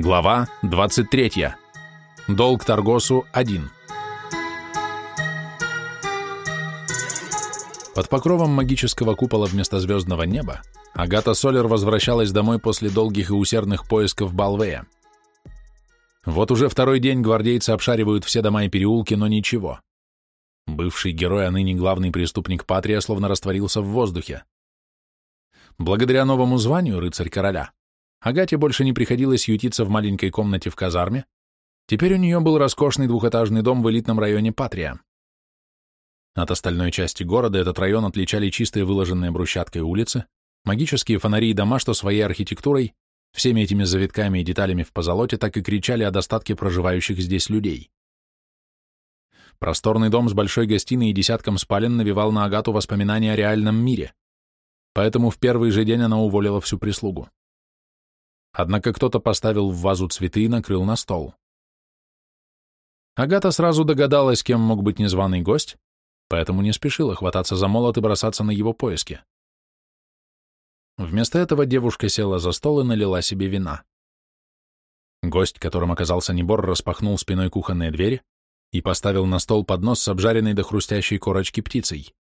Глава 23. Долг Таргосу 1. Под покровом магического купола вместо звездного неба Агата Солер возвращалась домой после долгих и усердных поисков Балвея. Вот уже второй день гвардейцы обшаривают все дома и переулки, но ничего. Бывший герой, а ныне главный преступник Патрия, словно растворился в воздухе. Благодаря новому званию рыцарь короля Агате больше не приходилось ютиться в маленькой комнате в казарме, теперь у нее был роскошный двухэтажный дом в элитном районе Патрия. От остальной части города этот район отличали чистые выложенные брусчаткой улицы, магические фонари и дома, что своей архитектурой, всеми этими завитками и деталями в позолоте так и кричали о достатке проживающих здесь людей. Просторный дом с большой гостиной и десятком спален навевал на Агату воспоминания о реальном мире, поэтому в первый же день она уволила всю прислугу. Однако кто-то поставил в вазу цветы и накрыл на стол. Агата сразу догадалась, кем мог быть незваный гость, поэтому не спешила хвататься за молот и бросаться на его поиски. Вместо этого девушка села за стол и налила себе вина. Гость, которым оказался Небор, распахнул спиной кухонные двери и поставил на стол поднос с обжаренной до хрустящей корочки птицей.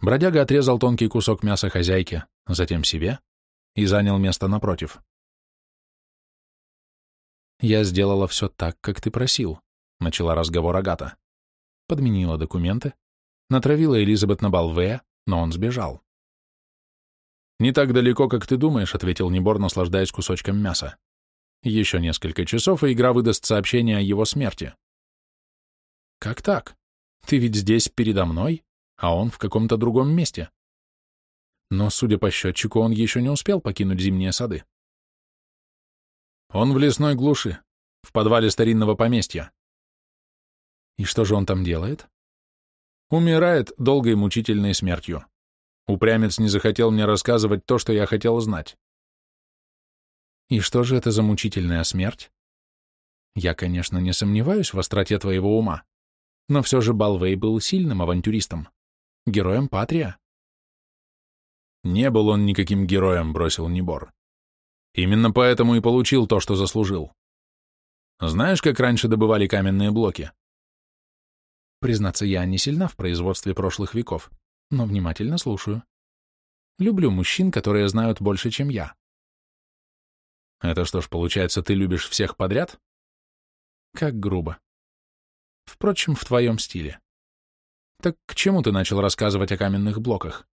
Бродяга отрезал тонкий кусок мяса хозяйке, затем себе, и занял место напротив. «Я сделала все так, как ты просил», — начала разговор Агата. Подменила документы, натравила Элизабет на Балвея, но он сбежал. «Не так далеко, как ты думаешь», — ответил Небор, наслаждаясь кусочком мяса. «Еще несколько часов, и игра выдаст сообщение о его смерти». «Как так? Ты ведь здесь передо мной, а он в каком-то другом месте. Но, судя по счетчику, он еще не успел покинуть зимние сады. Он в лесной глуши, в подвале старинного поместья. И что же он там делает? Умирает долгой мучительной смертью. Упрямец не захотел мне рассказывать то, что я хотел знать. И что же это за мучительная смерть? Я, конечно, не сомневаюсь в остроте твоего ума, но все же Балвей был сильным авантюристом, героем Патрия. Не был он никаким героем, бросил Небор. Именно поэтому и получил то, что заслужил. Знаешь, как раньше добывали каменные блоки? Признаться, я не сильна в производстве прошлых веков, но внимательно слушаю. Люблю мужчин, которые знают больше, чем я. Это что ж, получается, ты любишь всех подряд? Как грубо. Впрочем, в твоем стиле. Так к чему ты начал рассказывать о каменных блоках?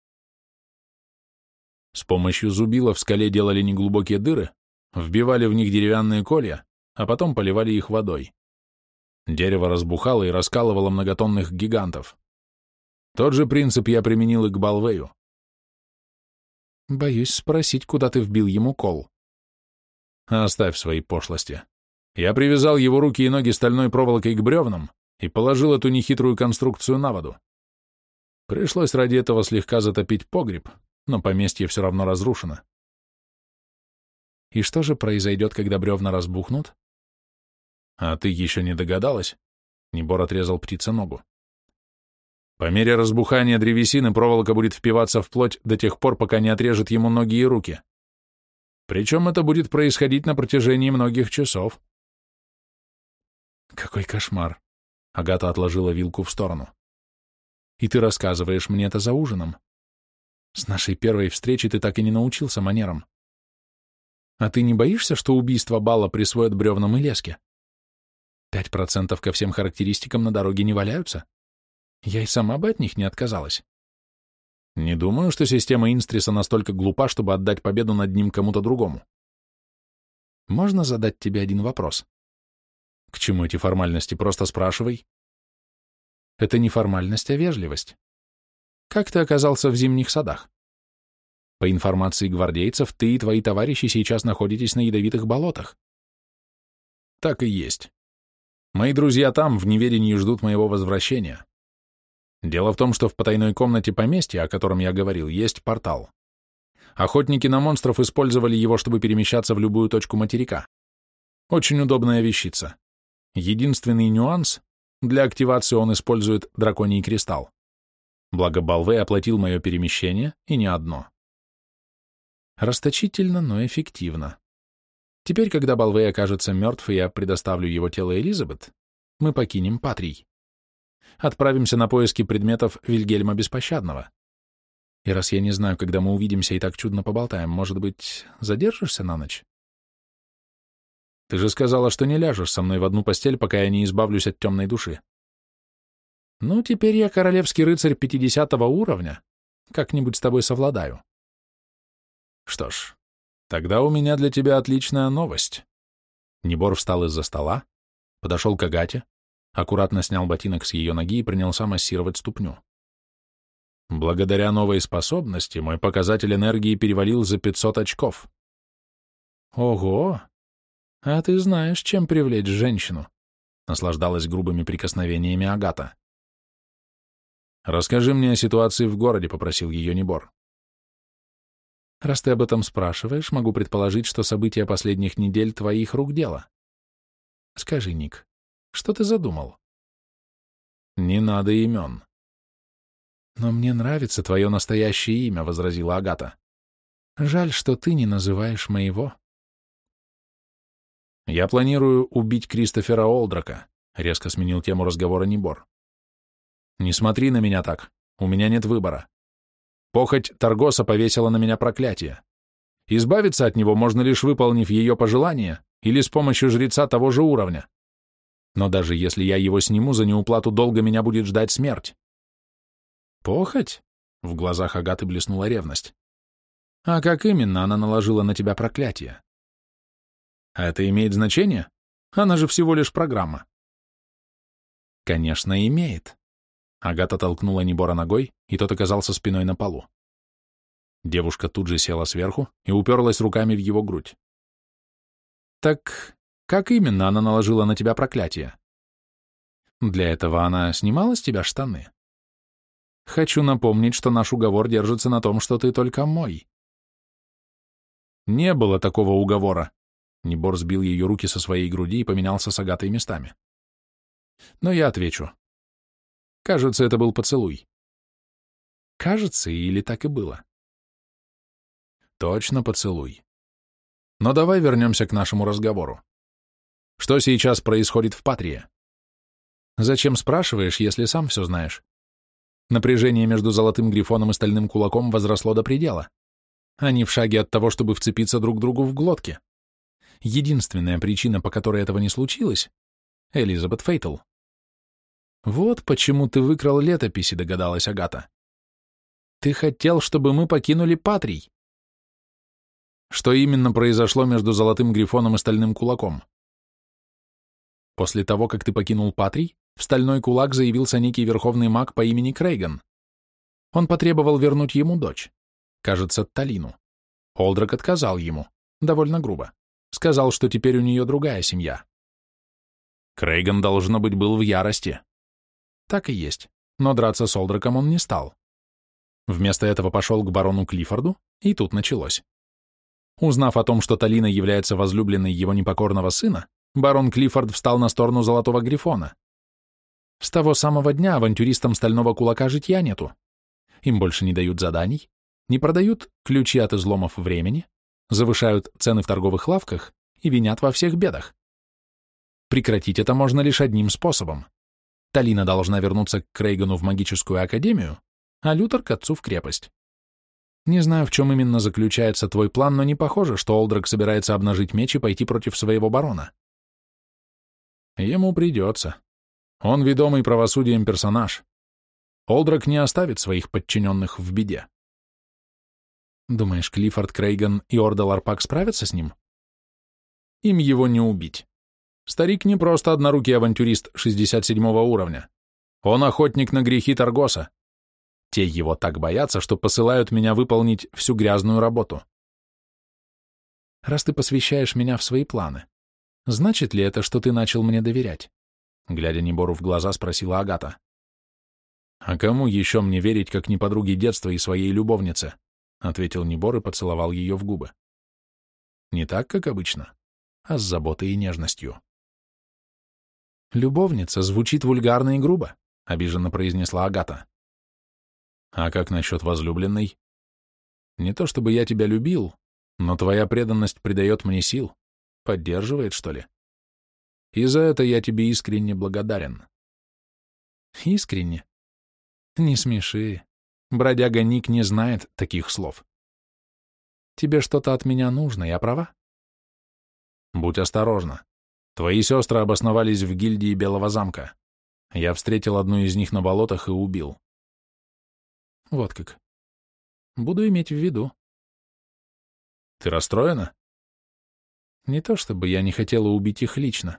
С помощью зубила в скале делали неглубокие дыры, вбивали в них деревянные колья, а потом поливали их водой. Дерево разбухало и раскалывало многотонных гигантов. Тот же принцип я применил и к Балвею. Боюсь спросить, куда ты вбил ему кол. Оставь свои пошлости. Я привязал его руки и ноги стальной проволокой к бревнам и положил эту нехитрую конструкцию на воду. Пришлось ради этого слегка затопить погреб, но поместье все равно разрушено. И что же произойдет, когда бревна разбухнут? А ты еще не догадалась? Небор отрезал птице ногу. По мере разбухания древесины проволока будет впиваться в плоть до тех пор, пока не отрежет ему ноги и руки. Причем это будет происходить на протяжении многих часов. Какой кошмар. Агата отложила вилку в сторону. И ты рассказываешь мне это за ужином. С нашей первой встречи ты так и не научился манерам. А ты не боишься, что убийство Бала присвоят бревнам и леске? Пять процентов ко всем характеристикам на дороге не валяются. Я и сама бы от них не отказалась. Не думаю, что система Инстриса настолько глупа, чтобы отдать победу над ним кому-то другому. Можно задать тебе один вопрос? К чему эти формальности? Просто спрашивай. Это не формальность, а вежливость. Как ты оказался в зимних садах? По информации гвардейцев, ты и твои товарищи сейчас находитесь на ядовитых болотах. Так и есть. Мои друзья там, в неведении, ждут моего возвращения. Дело в том, что в потайной комнате поместья, о котором я говорил, есть портал. Охотники на монстров использовали его, чтобы перемещаться в любую точку материка. Очень удобная вещица. Единственный нюанс — для активации он использует драконий кристалл. Благо Балвей оплатил мое перемещение, и не одно. Расточительно, но эффективно. Теперь, когда Балвей окажется мертв, и я предоставлю его тело Элизабет, мы покинем Патрий. Отправимся на поиски предметов Вильгельма Беспощадного. И раз я не знаю, когда мы увидимся и так чудно поболтаем, может быть, задержишься на ночь? Ты же сказала, что не ляжешь со мной в одну постель, пока я не избавлюсь от темной души. Ну, теперь я королевский рыцарь пятидесятого уровня. Как-нибудь с тобой совладаю. Что ж, тогда у меня для тебя отличная новость. Небор встал из-за стола, подошел к Агате, аккуратно снял ботинок с ее ноги и принялся массировать ступню. Благодаря новой способности мой показатель энергии перевалил за 500 очков. Ого! А ты знаешь, чем привлечь женщину? Наслаждалась грубыми прикосновениями Агата. «Расскажи мне о ситуации в городе», — попросил ее Небор. «Раз ты об этом спрашиваешь, могу предположить, что события последних недель твоих рук дело. Скажи, Ник, что ты задумал?» «Не надо имен», «Но мне нравится твое настоящее имя», — возразила Агата. «Жаль, что ты не называешь моего». «Я планирую убить Кристофера Олдрака», — резко сменил тему разговора Небор. «Не смотри на меня так, у меня нет выбора. Похоть Таргоса повесила на меня проклятие. Избавиться от него можно лишь выполнив ее пожелание или с помощью жреца того же уровня. Но даже если я его сниму, за неуплату долга меня будет ждать смерть. «Похоть?» — в глазах Агаты блеснула ревность. «А как именно она наложила на тебя проклятие?» «А это имеет значение? Она же всего лишь программа». «Конечно, имеет». Агата толкнула Небора ногой, и тот оказался спиной на полу. Девушка тут же села сверху и уперлась руками в его грудь. «Так как именно она наложила на тебя проклятие?» «Для этого она снимала с тебя штаны?» Хочу напомнить, что наш уговор держится на том, что ты только мой. Не было такого уговора. Небор сбил ее руки со своей груди и поменялся с Агатой местами. Но я отвечу. Кажется, это был поцелуй. Кажется, или так и было? Точно поцелуй. Но давай вернемся к нашему разговору. Что сейчас происходит в Патрии? Зачем спрашиваешь, если сам все знаешь? Напряжение между золотым грифоном и стальным кулаком возросло до предела. Они в шаге от того, чтобы вцепиться друг другу в глотки. Единственная причина, по которой этого не случилось — Элизабет Фейтл. «Вот почему ты выкрал летописи», — догадалась Агата. «Ты хотел, чтобы мы покинули Патрий». Что именно произошло между Золотым Грифоном и Стальным Кулаком? После того, как ты покинул Патрий, в стальной кулак заявился некий верховный маг по имени Крейган. Он потребовал вернуть ему дочь, кажется, Талину. Олдрак отказал ему, довольно грубо. Сказал, что теперь у нее другая семья. Крейган, должно быть, был в ярости. Так и есть, но драться с Олдраком он не стал. Вместо этого пошел к барону Клиффорду, и тут началось. Узнав о том, что Талина является возлюбленной его непокорного сына, барон Клиффорд встал на сторону Золотого Грифона. С того самого дня авантюристам стального кулака житья нету. Им больше не дают заданий, не продают ключи от изломов времени, завышают цены в торговых лавках и винят во всех бедах. Прекратить это можно лишь одним способом. Талина должна вернуться к Крейгану в магическую академию, а Лютер к отцу в крепость. Не знаю, в чем именно заключается твой план, но не похоже, что Олдрак собирается обнажить меч и пойти против своего барона. Ему придется. Он ведомый правосудием персонаж. Олдрак не оставит своих подчиненных в беде. Думаешь, Клиффорд Крейган и Орда Ларпак справятся с ним? Им его не убить. Старик не просто однорукий авантюрист 67 уровня. Он охотник на грехи Таргоса. Те его так боятся, что посылают меня выполнить всю грязную работу. Раз ты посвящаешь меня в свои планы, значит ли это, что ты начал мне доверять? Глядя Небору в глаза, спросила Агата. «А кому еще мне верить, как не подруге детства и своей любовнице?» ответил Небор и поцеловал ее в губы. Не так, как обычно, а с заботой и нежностью. «Любовница звучит вульгарно и грубо», — обиженно произнесла Агата. «А как насчет возлюбленной? Не то чтобы я тебя любил, но твоя преданность придает мне сил. Поддерживает, что ли? И за это я тебе искренне благодарен. Искренне? Не смеши. Бродяга Ник не знает таких слов. Тебе что-то от меня нужно, я права? Будь осторожна. Твои сестры обосновались в гильдии Белого замка. Я встретил одну из них на болотах и убил. Вот как. Буду иметь в виду. Ты расстроена? Не то чтобы я не хотела убить их лично.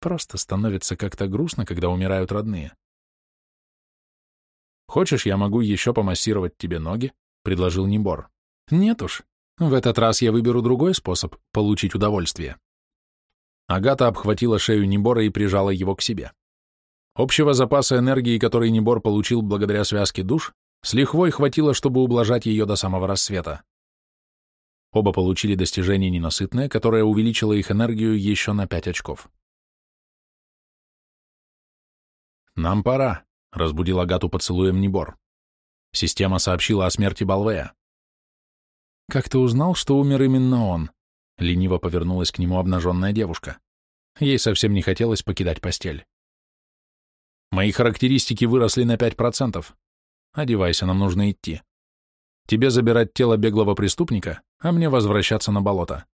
Просто становится как-то грустно, когда умирают родные. «Хочешь, я могу еще помассировать тебе ноги?» — предложил Небор. «Нет уж. В этот раз я выберу другой способ получить удовольствие». Агата обхватила шею Небора и прижала его к себе. Общего запаса энергии, который Небор получил благодаря связке душ, с лихвой хватило, чтобы ублажать ее до самого рассвета. Оба получили достижение ненасытное, которое увеличило их энергию еще на пять очков. «Нам пора», — разбудил Агату поцелуем Небор. Система сообщила о смерти Балвея. «Как ты узнал, что умер именно он?» — лениво повернулась к нему обнаженная девушка. Ей совсем не хотелось покидать постель. «Мои характеристики выросли на пять процентов. Одевайся, нам нужно идти. Тебе забирать тело беглого преступника, а мне возвращаться на болото».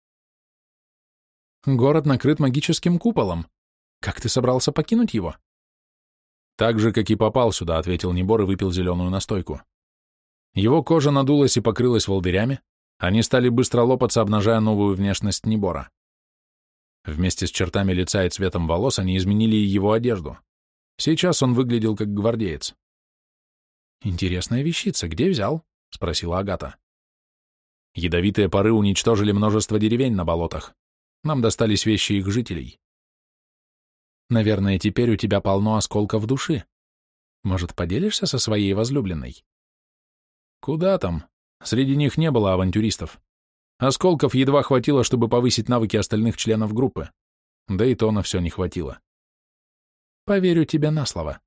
«Город накрыт магическим куполом. Как ты собрался покинуть его?» «Так же, как и попал сюда», — ответил Небор и выпил зеленую настойку. Его кожа надулась и покрылась волдырями, они стали быстро лопаться, обнажая новую внешность Небора. Вместе с чертами лица и цветом волос они изменили и его одежду. Сейчас он выглядел как гвардеец. «Интересная вещица. Где взял?» — спросила Агата. Ядовитые пары уничтожили множество деревень на болотах. Нам достались вещи их жителей. Наверное, теперь у тебя полно осколков души. Может, поделишься со своей возлюбленной? Куда там? Среди них не было авантюристов. Осколков едва хватило, чтобы повысить навыки остальных членов группы. Да и то на все не хватило. Поверю тебе на слово.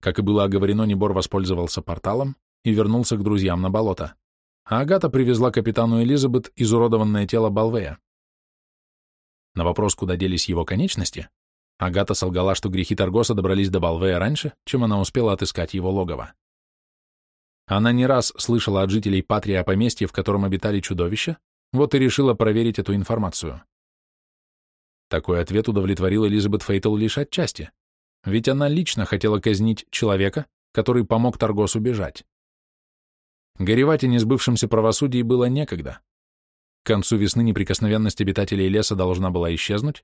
Как и было оговорено, Небор воспользовался порталом и вернулся к друзьям на болото. А Агата привезла капитану Элизабет изуродованное тело Балвея. На вопрос, куда делись его конечности, Агата солгала, что грехи Таргоса добрались до Балвея раньше, чем она успела отыскать его логово. Она не раз слышала от жителей Патрии о поместье, в котором обитали чудовища, вот и решила проверить эту информацию. Такой ответ удовлетворил Элизабет Фейтл лишь отчасти, ведь она лично хотела казнить человека, который помог Таргосу бежать. Горевать о несбывшемся правосудии было некогда. К концу весны неприкосновенность обитателей леса должна была исчезнуть,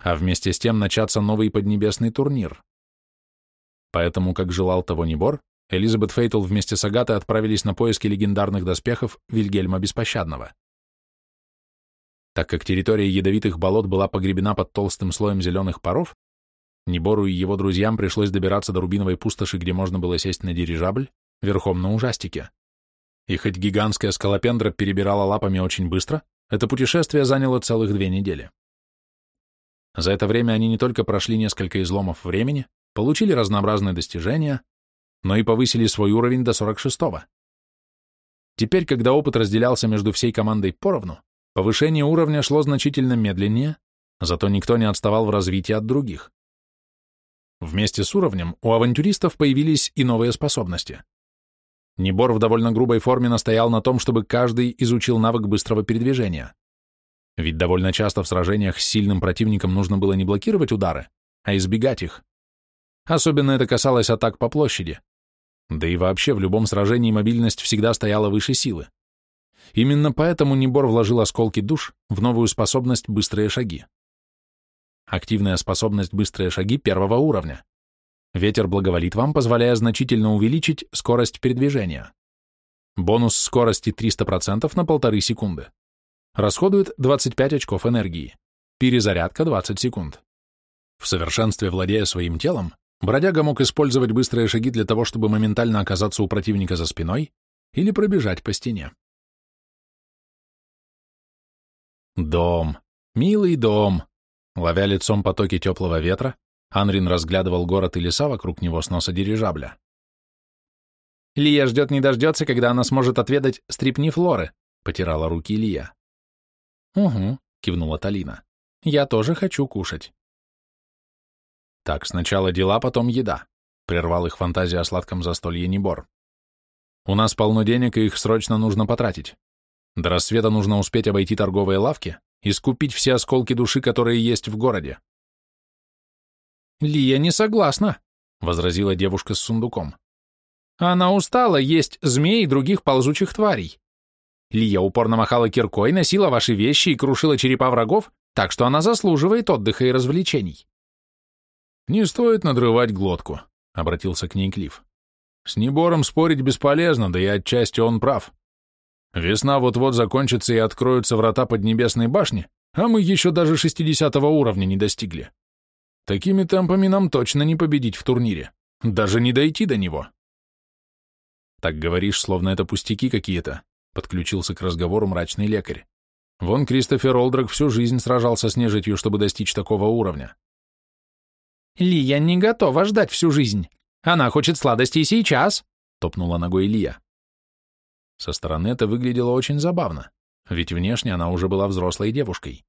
а вместе с тем начаться новый поднебесный турнир. Поэтому, как желал того Небор, Элизабет Фейтл вместе с Агатой отправились на поиски легендарных доспехов Вильгельма Беспощадного. Так как территория ядовитых болот была погребена под толстым слоем зеленых паров, Небору и его друзьям пришлось добираться до Рубиновой пустоши, где можно было сесть на дирижабль, верхом на ужастике. И хоть гигантская скалопендра перебирала лапами очень быстро, это путешествие заняло целых две недели. За это время они не только прошли несколько изломов времени, получили разнообразные достижения, но и повысили свой уровень до 46-го. Теперь, когда опыт разделялся между всей командой поровну, повышение уровня шло значительно медленнее, зато никто не отставал в развитии от других. Вместе с уровнем у авантюристов появились и новые способности. Небор в довольно грубой форме настоял на том, чтобы каждый изучил навык быстрого передвижения. Ведь довольно часто в сражениях с сильным противником нужно было не блокировать удары, а избегать их. Особенно это касалось атак по площади. Да и вообще в любом сражении мобильность всегда стояла выше силы. Именно поэтому Небор вложил осколки душ в новую способность «Быстрые шаги». Активная способность «Быстрые шаги» первого уровня. Ветер благоволит вам, позволяя значительно увеличить скорость передвижения. Бонус скорости 300% на полторы секунды. Расходует 25 очков энергии. Перезарядка 20 секунд. В совершенстве владея своим телом, бродяга мог использовать быстрые шаги для того, чтобы моментально оказаться у противника за спиной или пробежать по стене. Дом. Милый дом. Ловя лицом потоки теплого ветра, Анрин разглядывал город и леса вокруг него с носа дирижабля. «Лия ждет не дождется, когда она сможет отведать стрипни флоры», — потирала руки Лия. «Угу», — кивнула Талина. Я тоже хочу кушать. Так, сначала дела, потом еда, прервал их фантазия о сладком застолье Небор. У нас полно денег, и их срочно нужно потратить. До рассвета нужно успеть обойти торговые лавки и скупить все осколки души, которые есть в городе. «Лия не согласна», — возразила девушка с сундуком. «Она устала есть змей и других ползучих тварей. Лия упорно махала киркой, носила ваши вещи и крушила черепа врагов, так что она заслуживает отдыха и развлечений». «Не стоит надрывать глотку», — обратился к ней Клифф. «С Небором спорить бесполезно, да и отчасти он прав. Весна вот-вот закончится и откроются врата Поднебесной башни, а мы еще даже шестидесятого уровня не достигли. Такими темпами нам точно не победить в турнире, даже не дойти до него. Так говоришь, словно это пустяки какие-то, подключился к разговору мрачный лекарь. Вон Кристофер Олдрак всю жизнь сражался с нежитью, чтобы достичь такого уровня. Лия не готова ждать всю жизнь. Она хочет сладостей сейчас, топнула ногой Лия. Со стороны это выглядело очень забавно, ведь внешне она уже была взрослой девушкой.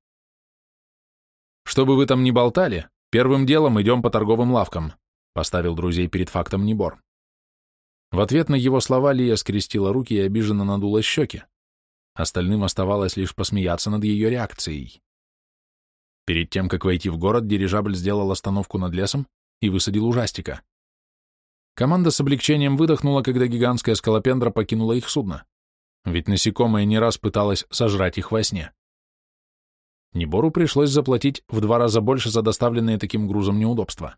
Что бы вы там ни болтали, Первым делом идем по торговым лавкам, поставил друзей перед фактом Небор. В ответ на его слова Лия скрестила руки и обиженно надула щеки. Остальным оставалось лишь посмеяться над ее реакцией. Перед тем, как войти в город, дирижабль сделал остановку над лесом и высадил ужастика. Команда с облегчением выдохнула, когда гигантская скалопендра покинула их судно, ведь насекомое не раз пыталось сожрать их во сне. Небору пришлось заплатить в два раза больше за доставленные таким грузом неудобства.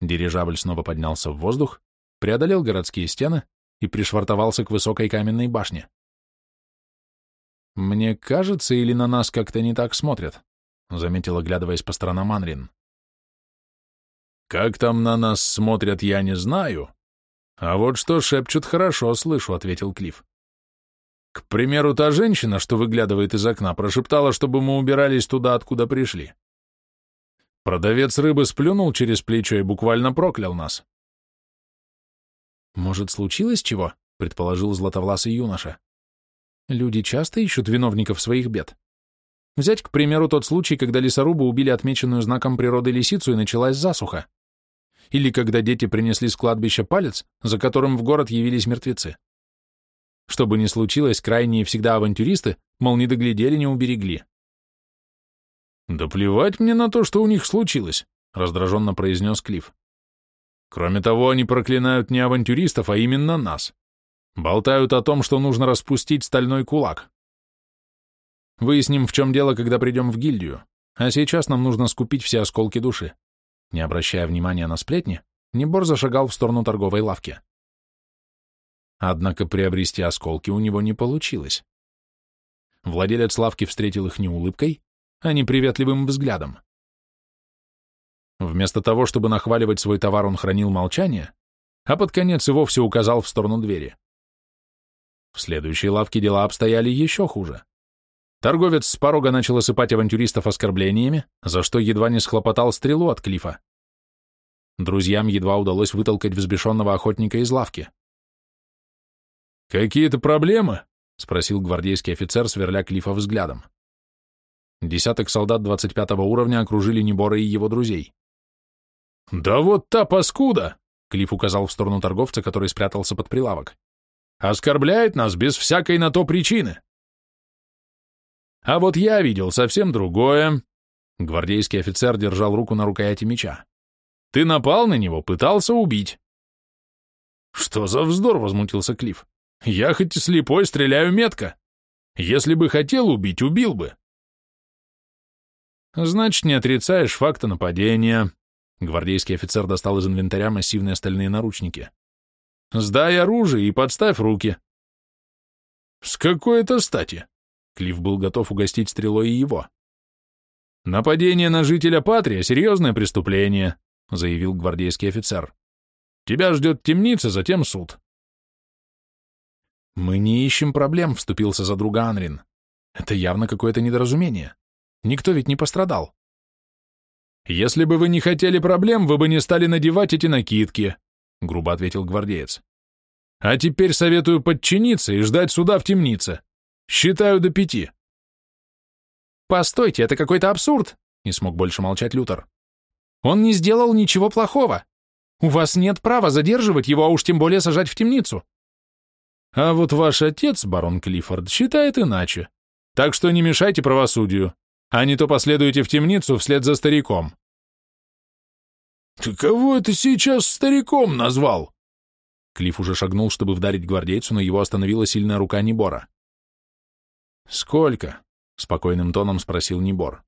Дирижабль снова поднялся в воздух, преодолел городские стены и пришвартовался к высокой каменной башне. «Мне кажется, или на нас как-то не так смотрят?» — заметил, оглядываясь по сторонам Анрин. «Как там на нас смотрят, я не знаю. А вот что шепчут, хорошо слышу», — ответил Клифф. К примеру, та женщина, что выглядывает из окна, прошептала, чтобы мы убирались туда, откуда пришли. Продавец рыбы сплюнул через плечо и буквально проклял нас. «Может, случилось чего?» — предположил златовласый юноша. «Люди часто ищут виновников своих бед. Взять, к примеру, тот случай, когда лесорубы убили отмеченную знаком природы лисицу и началась засуха. Или когда дети принесли с кладбища палец, за которым в город явились мертвецы. Что бы ни случилось, крайние всегда авантюристы, мол, не доглядели, не уберегли. «Да плевать мне на то, что у них случилось», — раздраженно произнес Клифф. «Кроме того, они проклинают не авантюристов, а именно нас. Болтают о том, что нужно распустить стальной кулак. Выясним, в чем дело, когда придем в гильдию, а сейчас нам нужно скупить все осколки души». Не обращая внимания на сплетни, Небор зашагал в сторону торговой лавки. Однако приобрести осколки у него не получилось. Владелец лавки встретил их не улыбкой, а неприветливым взглядом. Вместо того, чтобы нахваливать свой товар, он хранил молчание, а под конец и вовсе указал в сторону двери. В следующей лавке дела обстояли еще хуже. Торговец с порога начал осыпать авантюристов оскорблениями, за что едва не схлопотал стрелу от Клифа. Друзьям едва удалось вытолкать взбешенного охотника из лавки. «Какие-то проблемы?» — спросил гвардейский офицер, сверля Клифа взглядом. Десяток солдат 25 уровня окружили Небора и его друзей. «Да вот та паскуда!» — Клифф указал в сторону торговца, который спрятался под прилавок. «Оскорбляет нас без всякой на то причины!» «А вот я видел совсем другое!» Гвардейский офицер держал руку на рукояти меча. «Ты напал на него, пытался убить!» «Что за вздор?» — возмутился Клифф. Я хоть и слепой, стреляю метко. Если бы хотел убить, убил бы. Значит, не отрицаешь факта нападения. Гвардейский офицер достал из инвентаря массивные стальные наручники. Сдай оружие и подставь руки. С какой это стати? Клифф был готов угостить стрелой и его. Нападение на жителя Патрия — серьезное преступление, заявил гвардейский офицер. Тебя ждет темница, затем суд. «Мы не ищем проблем», — вступился за друга Анрин. «Это явно какое-то недоразумение. Никто ведь не пострадал». «Если бы вы не хотели проблем, вы бы не стали надевать эти накидки», — грубо ответил гвардеец. «А теперь советую подчиниться и ждать суда в темнице. Считаю до пяти». Постойте, это какой-то абсурд, не смог больше молчать Лютер. Он не сделал ничего плохого. У вас нет права задерживать его, а уж тем более сажать в темницу. А вот ваш отец, барон Клиффорд, считает иначе. Так что не мешайте правосудию, а не то последуете в темницу вслед за стариком. Ты кого это сейчас стариком назвал? Клифф уже шагнул, чтобы вдарить гвардейцу, но его остановила сильная рука Небора. «Сколько?» — спокойным тоном спросил Небор.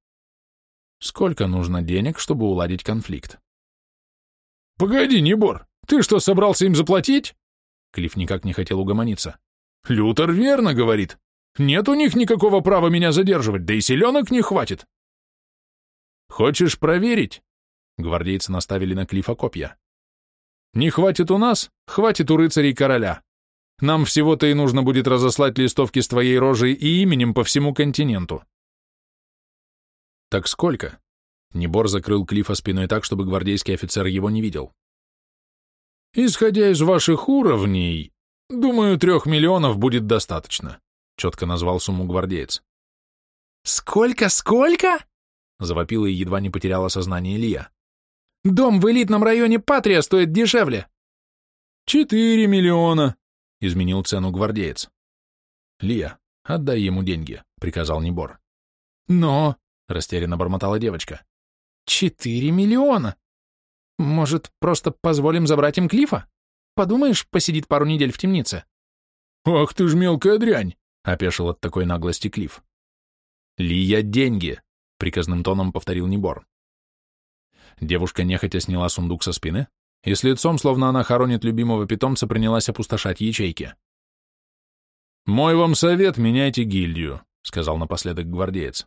«Сколько нужно денег, чтобы уладить конфликт?» «Погоди, Небор, ты что, собрался им заплатить?» Клифф никак не хотел угомониться. «Лютер верно говорит. Нет у них никакого права меня задерживать, да и селенок не хватит». «Хочешь проверить?» Гвардейцы наставили на Клиффа копья. «Не хватит у нас, хватит у рыцарей короля. Нам всего-то и нужно будет разослать листовки с твоей рожей и именем по всему континенту». «Так сколько?» Небор закрыл Клифа спиной так, чтобы гвардейский офицер его не видел. «Исходя из ваших уровней, думаю, трех миллионов будет достаточно», четко назвал сумму гвардеец. «Сколько, сколько?» завопила и едва не потеряла сознание Илья. «Дом в элитном районе Патрия стоит дешевле». «Четыре миллиона», — изменил цену гвардеец. «Лия, отдай ему деньги», — приказал Небор. «Но...» — растерянно бормотала девочка. «Четыре миллиона! Может, просто позволим забрать им Клифа? Подумаешь, посидит пару недель в темнице?» «Ах ты ж мелкая дрянь!» — опешил от такой наглости Клифф. «Лия, деньги!» — приказным тоном повторил Небор. Девушка нехотя сняла сундук со спины и с лицом, словно она хоронит любимого питомца, принялась опустошать ячейки. «Мой вам совет, меняйте гильдию», — сказал напоследок гвардеец.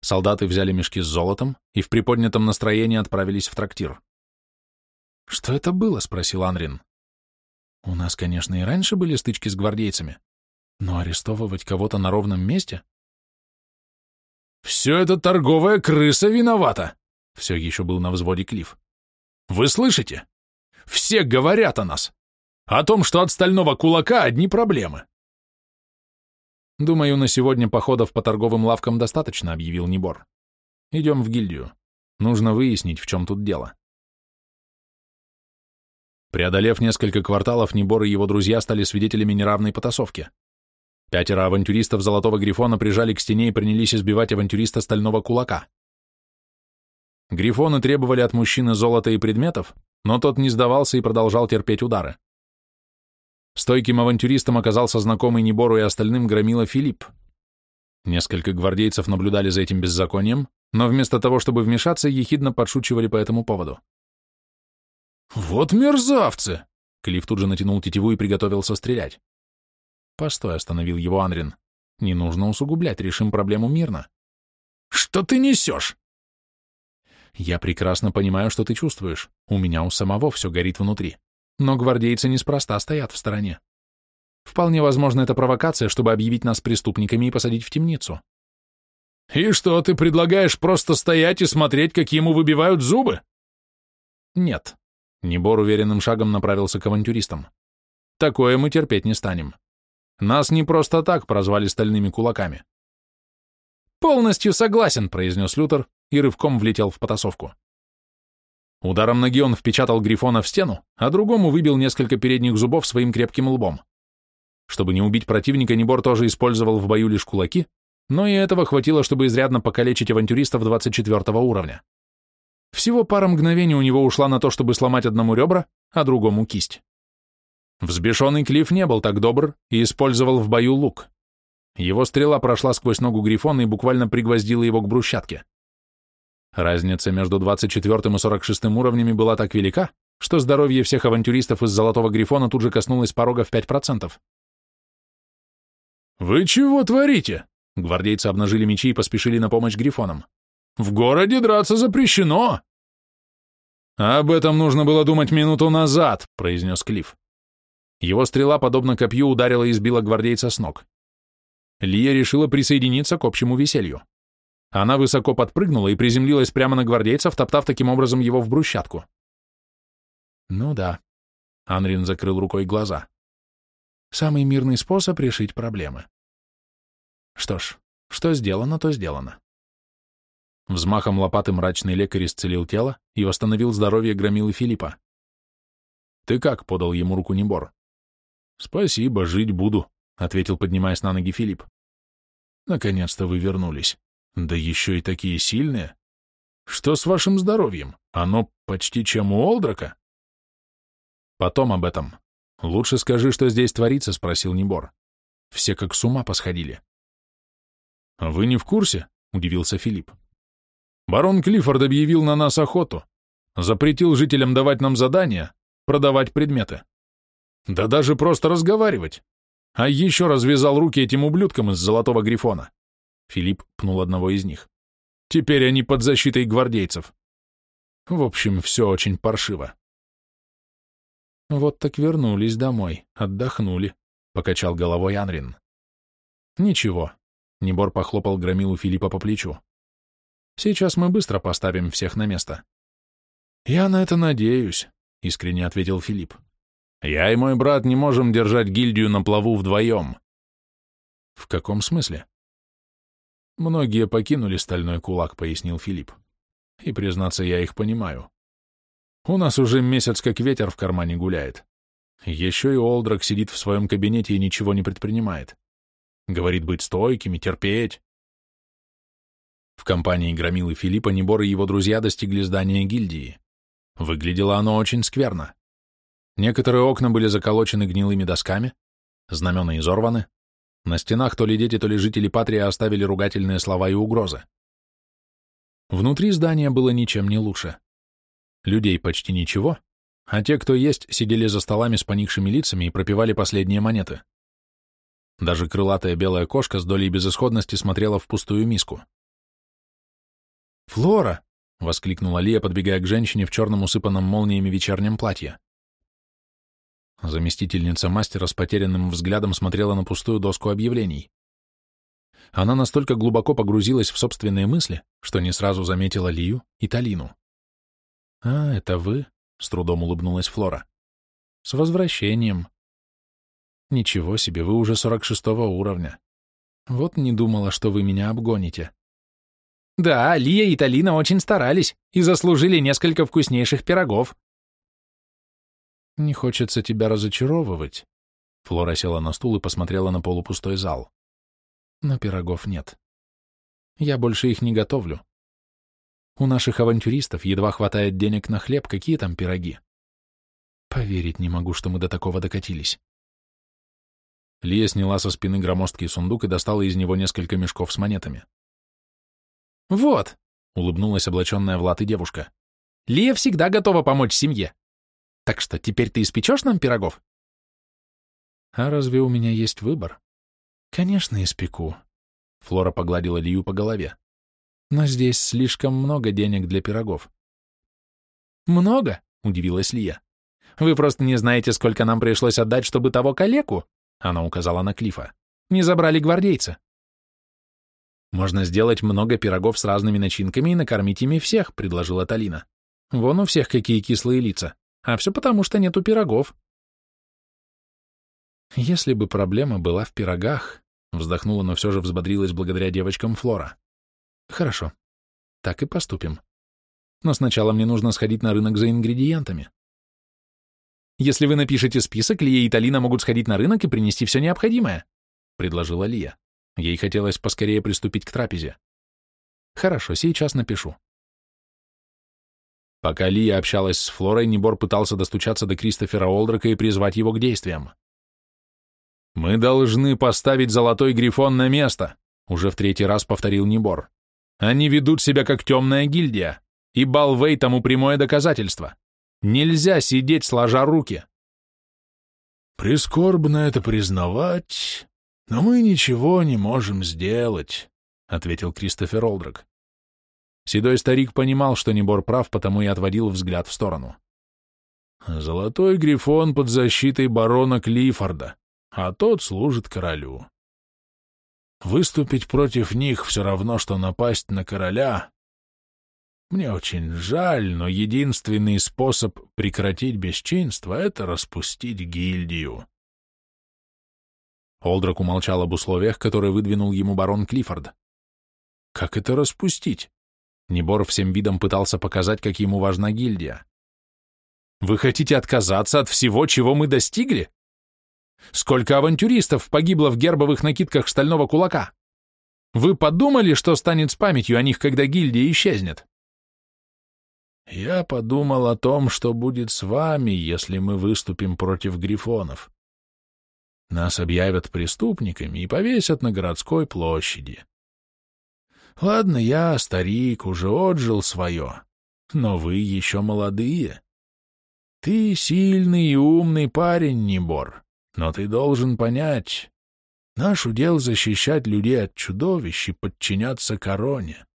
Солдаты взяли мешки с золотом и в приподнятом настроении отправились в трактир. «Что это было?» — спросил Анрин. «У нас, конечно, и раньше были стычки с гвардейцами, но арестовывать кого-то на ровном месте?» «Все это торговая крыса виновата!» — все еще был на взводе Клифф. «Вы слышите? Все говорят о нас! О том, что от стального кулака одни проблемы!» «Думаю, на сегодня походов по торговым лавкам достаточно», — объявил Небор. «Идем в гильдию. Нужно выяснить, в чем тут дело». Преодолев несколько кварталов, Небор и его друзья стали свидетелями неравной потасовки. Пятеро авантюристов Золотого Грифона прижали к стене и принялись избивать авантюриста Стального Кулака. Грифоны требовали от мужчины золота и предметов, но тот не сдавался и продолжал терпеть удары. Стойким авантюристом оказался знакомый Небору и остальным громила Филипп. Несколько гвардейцев наблюдали за этим беззаконием, но вместо того, чтобы вмешаться, ехидно подшучивали по этому поводу. «Вот мерзавцы!» Клифф тут же натянул тетиву и приготовился стрелять. «Постой», — остановил его Анрин. «Не нужно усугублять, решим проблему мирно». «Что ты несешь?» «Я прекрасно понимаю, что ты чувствуешь. У меня у самого все горит внутри. Но гвардейцы неспроста стоят в стороне. Вполне возможно, это провокация, чтобы объявить нас преступниками и посадить в темницу. И что, ты предлагаешь просто стоять и смотреть, как ему выбивают зубы? Нет. Небор уверенным шагом направился к авантюристам. Такое мы терпеть не станем. Нас не просто так прозвали стальными кулаками. Полностью согласен, произнес Лютер и рывком влетел в потасовку. Ударом ноги он впечатал Грифона в стену, а другому выбил несколько передних зубов своим крепким лбом. Чтобы не убить противника, Небор тоже использовал в бою лишь кулаки, но и этого хватило, чтобы изрядно покалечить авантюристов 24 уровня. Всего пара мгновений у него ушла на то, чтобы сломать одному ребра, а другому кисть. Взбешенный Клифф не был так добр и использовал в бою лук. Его стрела прошла сквозь ногу Грифона и буквально пригвоздила его к брусчатке. Разница между 24 и 46 уровнями была так велика, что здоровье всех авантюристов из Золотого Грифона тут же коснулось порога в 5%. «Вы чего творите?» Гвардейцы обнажили мечи и поспешили на помощь Грифонам. «В городе драться запрещено!» «Об этом нужно было думать минуту назад», — произнес Клифф. Его стрела, подобно копью, ударила и сбила гвардейца с ног. Лия решила присоединиться к общему веселью. Она высоко подпрыгнула и приземлилась прямо на гвардейца, втоптав таким образом его в брусчатку. Ну да. Анрин закрыл рукой глаза. Самый мирный способ решить проблемы. Что ж, Что сделано, то сделано. Взмахом лопаты мрачный лекарь исцелил тело и восстановил здоровье громилы Филиппа. «Ты как?» — подал ему руку Небор. «Спасибо, жить буду», — ответил, поднимаясь на ноги Филипп. «Наконец-то вы вернулись. Да еще и такие сильные. Что с вашим здоровьем? Оно почти чем у Олдрака?» «Потом об этом. Лучше скажи, что здесь творится», — спросил Небор. Все как с ума посходили. «Вы не в курсе?» — удивился Филипп. «Барон Клиффорд объявил на нас охоту, запретил жителям давать нам задания, продавать предметы. Да даже просто разговаривать. А еще развязал руки этим ублюдкам из Золотого Грифона». Филипп пнул одного из них. «Теперь они под защитой гвардейцев. В общем, все очень паршиво». «Вот так вернулись домой, отдохнули», — покачал головой Анрин. «Ничего», — Небор похлопал громилу Филиппа по плечу. «Сейчас мы быстро поставим всех на место». «Я на это надеюсь», — искренне ответил Филипп. «Я и мой брат не можем держать гильдию на плаву вдвоем». «В каком смысле?» «Многие покинули стальной кулак», — пояснил Филипп. «И, признаться, я их понимаю. У нас уже месяц как ветер в кармане гуляет. Еще и Олдрак сидит в своем кабинете и ничего не предпринимает. Говорит быть стойкими, терпеть. В компании Громилы Филиппа Небор и его друзья достигли здания гильдии. Выглядело оно очень скверно. Некоторые окна были заколочены гнилыми досками, знамена изорваны, на стенах то ли дети, то ли жители Патрии оставили ругательные слова и угрозы. Внутри здания было ничем не лучше. Людей почти ничего, а те, кто есть, сидели за столами с поникшими лицами и пропивали последние монеты. Даже крылатая белая кошка с долей безысходности смотрела в пустую миску. «Флора!» — воскликнула Лия, подбегая к женщине в черном усыпанном молниями вечернем платье. Заместительница мастера с потерянным взглядом смотрела на пустую доску объявлений. Она настолько глубоко погрузилась в собственные мысли, что не сразу заметила Лию и Талину. «А, это вы?» — с трудом улыбнулась Флора. «С возвращением!» «Ничего себе, вы уже сорок шестого уровня. Вот не думала, что вы меня обгоните». «Да, Лия и Талина очень старались и заслужили несколько вкуснейших пирогов». «Не хочется тебя разочаровывать». Флора села на стул и посмотрела на полупустой зал. «Но пирогов нет. Я больше их не готовлю. У наших авантюристов едва хватает денег на хлеб, какие там пироги. Поверить не могу, что мы до такого докатились. Лия сняла со спины громоздкий сундук и достала из него несколько мешков с монетами. «Вот», — улыбнулась облаченная в латы девушка. «Лия всегда готова помочь семье. Так что, теперь ты испечешь нам пирогов?» «А разве у меня есть выбор?» «Конечно, испеку», — Флора погладила Лию по голове но здесь слишком много денег для пирогов. «Много?» — удивилась Лия. «Вы просто не знаете, сколько нам пришлось отдать, чтобы того калеку?» — она указала на Клифа. «Не забрали гвардейца». «Можно сделать много пирогов с разными начинками и накормить ими всех», — предложила Талина. «Вон у всех какие кислые лица. А все потому, что нету пирогов». «Если бы проблема была в пирогах», — вздохнула, но все же взбодрилась благодаря девочкам Флора. Хорошо. Так и поступим. Но сначала мне нужно сходить на рынок за ингредиентами. Если вы напишете список, Лия и Талина могут сходить на рынок и принести все необходимое, предложила Лия. Ей хотелось поскорее приступить к трапезе. Хорошо, сейчас напишу. Пока Лия общалась с Флорой, Небор пытался достучаться до Кристофера Олдрака и призвать его к действиям. «Мы должны поставить золотой грифон на место», — уже в третий раз повторил Небор. Они ведут себя как темная гильдия, и Балвей тому прямое доказательство. Нельзя сидеть сложа руки. «Прискорбно это признавать, но мы ничего не можем сделать», — ответил Кристофер Олдрак. Седой старик понимал, что Небор прав, потому и отводил взгляд в сторону. «Золотой грифон под защитой барона Клиффорда, а тот служит королю. Выступить против них все равно, что напасть на короля. Мне очень жаль, но единственный способ прекратить бесчинство — это распустить гильдию. Олдрак умолчал об условиях, которые выдвинул ему барон Клиффорд, Как это распустить? Небор всем видом пытался показать, как ему важна гильдия. Вы хотите отказаться от всего, чего мы достигли? Сколько авантюристов погибло в гербовых накидках стального кулака? Вы подумали, что станет с памятью о них, когда гильдия исчезнет? Я подумал о том, что будет с вами, если мы выступим против грифонов. Нас объявят преступниками и повесят на городской площади. Ладно, я, старик, уже отжил свое, но вы еще молодые. Ты сильный и умный парень, Небор, но ты должен понять, наш удел защищать людей от чудовищ и подчиняться короне.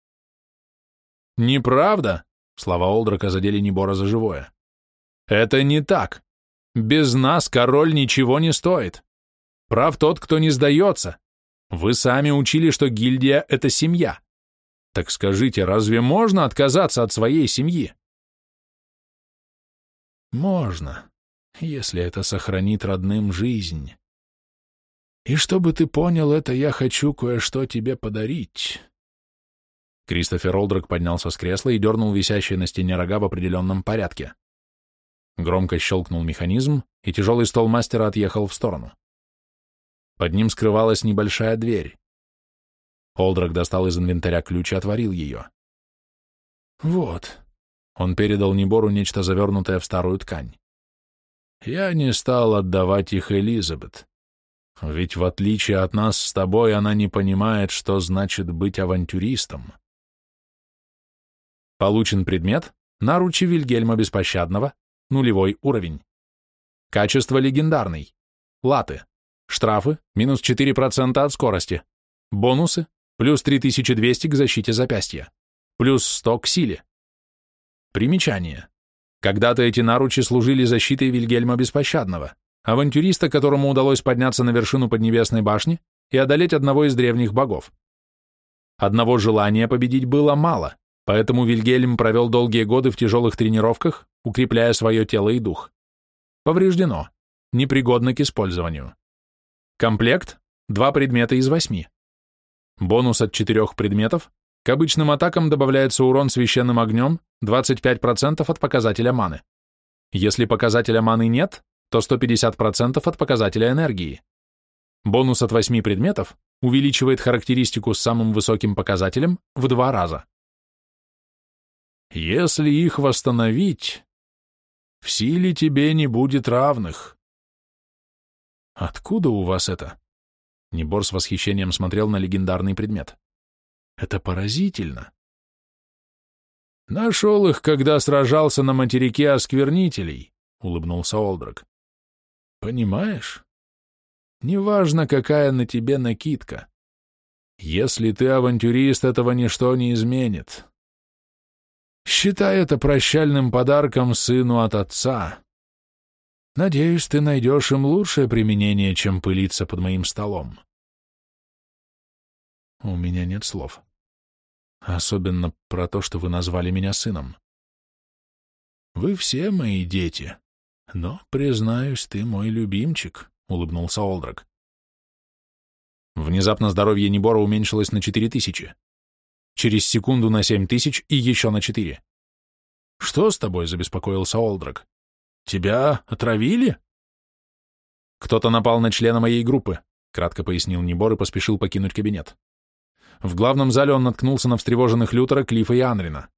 Неправда, слова Олдрака задели Небора за живое. Это не так. Без нас король ничего не стоит. Прав тот, кто не сдается. Вы сами учили, что гильдия — это семья. Так скажите, разве можно отказаться от своей семьи? Можно, если это сохранит родным жизнь. И чтобы ты понял это, я хочу кое-что тебе подарить. Кристофер Олдрак поднялся с кресла и дернул висящие на стене рога в определенном порядке. Громко щелкнул механизм, и тяжелый стол мастера отъехал в сторону. Под ним скрывалась небольшая дверь. Олдрак достал из инвентаря ключ и отворил ее. «Вот», он передал Небору нечто завернутое в старую ткань. «Я не стал отдавать их Элизабет, ведь в отличие от нас с тобой она не понимает, что значит быть авантюристом». Получен предмет наручи Вильгельма Беспощадного, нулевой уровень. Качество легендарный. Латы. Штрафы минус 4% от скорости. Бонусы плюс 3200 к защите запястья. Плюс 100 к силе. Примечание. Когда-то эти наручи служили защитой Вильгельма Беспощадного, авантюриста, которому удалось подняться на вершину Поднебесной башни и одолеть одного из древних богов. Одного желания победить было мало, поэтому Вильгельм провел долгие годы в тяжелых тренировках, укрепляя свое тело и дух. Повреждено. Непригодно к использованию. Комплект – два предмета из восьми. Бонус от четырех предметов к обычным атакам добавляется урон священным огнем 25% от показателя маны. Если показателя маны нет, то 150% от показателя энергии. Бонус от 8 предметов увеличивает характеристику с самым высоким показателем в два раза. Если их восстановить, в силе тебе не будет равных. Откуда у вас это? Небор с восхищением смотрел на легендарный предмет. Это поразительно. Нашел их, когда сражался на материке осквернителей, улыбнулся Олдрак. Понимаешь? Неважно, какая на тебе накидка. Если ты авантюрист, этого ничто не изменит. Считай это прощальным подарком сыну от отца. Надеюсь, ты найдешь им лучшее применение, чем пылиться под моим столом. У меня нет слов. Особенно про то, что вы назвали меня сыном. Вы все мои дети, но, признаюсь, ты мой любимчик, — улыбнулся Олдрак. Внезапно здоровье Небора уменьшилось на четыре тысячи. Через секунду на семь тысяч и еще на четыре. «Что с тобой?» — забеспокоился Олдрак. «Тебя отравили?» «Кто-то напал на члена моей группы», — кратко пояснил Небор и поспешил покинуть кабинет. В главном зале он наткнулся на встревоженных Лютера, Клифа и Анрина.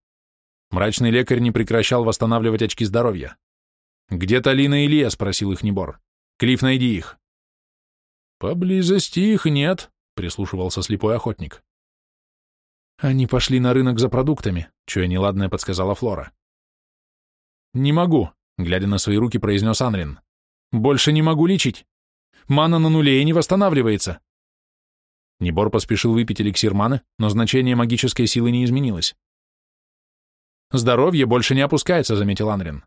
Мрачный лекарь не прекращал восстанавливать очки здоровья. «Где Талина и Илья?» — спросил их Небор. «Клифф, найди их». «Поблизости их нет», — прислушивался слепой охотник. «Они пошли на рынок за продуктами», — чуя неладное подсказала Флора. «Не могу», — глядя на свои руки, произнес Анрин. «Больше не могу лечить. Мана на нуле и не восстанавливается. Небор поспешил выпить эликсир маны, но значение магической силы не изменилось. «Здоровье больше не опускается», — заметил Анрин.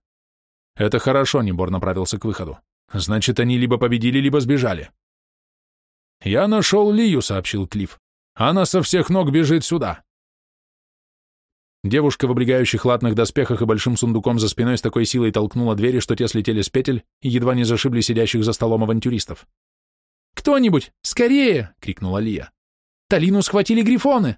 «Это хорошо», — Небор направился к выходу. «Значит, они либо победили, либо сбежали». «Я нашел Лию», — сообщил Клифф. «Она со всех ног бежит сюда». Девушка в облегающих латных доспехах и большим сундуком за спиной с такой силой толкнула двери, что те слетели с петель и едва не зашибли сидящих за столом авантюристов. «Кто-нибудь, скорее!» — крикнула Лия. «Талину схватили грифоны!»